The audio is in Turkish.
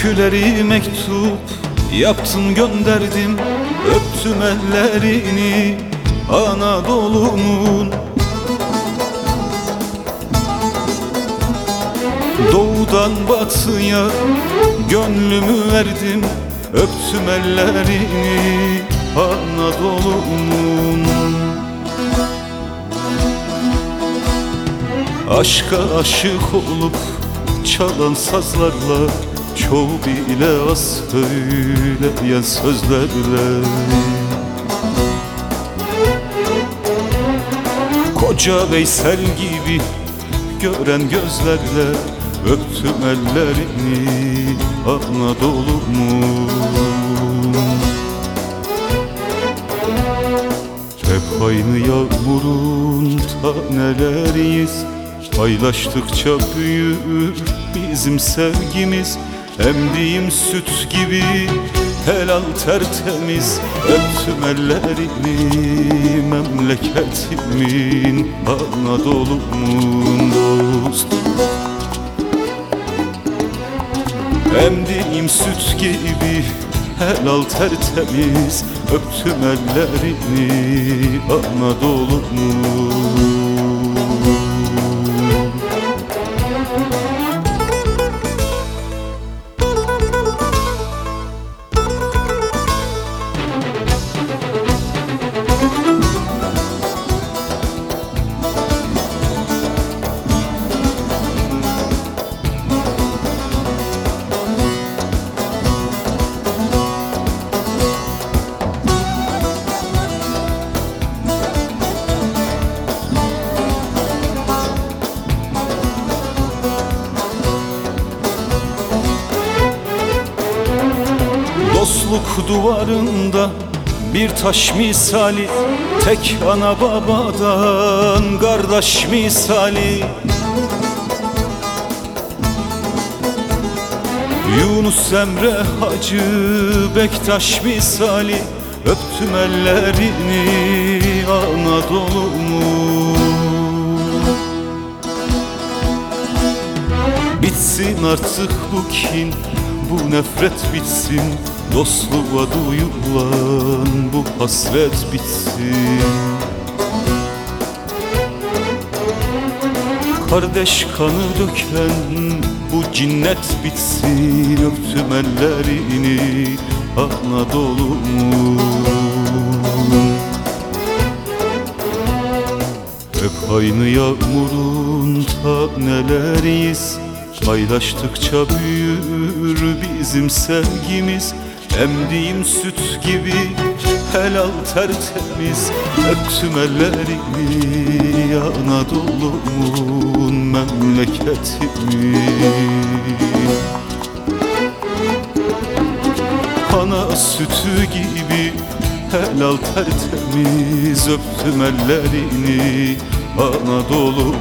Türküleri mektup yaptım gönderdim. Öptüm ellerini Anadolu'nun. Doğudan batıya gönlümü verdim. Öptüm ellerini Anadolu'nun. Aşka aşık olup çalan sazlarla Çoğu bile az söyleyen sözlerle. Koca Veysel gibi gören gözlerle Öptüm ellerini Anadolu'mun Hep aynı yağmurun taneleriyiz Paylaştıkça büyür bizim sevgimiz Emdiğim süt gibi helal tertemiz Öptüm ellerini memleketimin Anadolu'mun dostu. Emdiğim süt gibi helal tertemiz Öptüm ellerini Anadolu'mun Dostluk duvarında bir taş misali Tek ana babadan kardeş misali. Yunus Emre Hacı Bektaş misali Öptüm ellerini Anadolu'mun Bitsin artık bu kin, bu nefret bitsin Dostluğa duyulan bu hasret bitsin. Kardeş kanı döken bu cinnet bitsin. Öptüm ellerini Anadolu'mun Hep aynı yağmurun taneleriyiz. Paylaştıkça büyür bizim sevgimiz Emdiğim süt gibi helal tertemiz Öptüm ellerini Anadolu'mun memleketimi Ana sütü gibi helal tertemiz Öptüm ellerini Anadolu'mun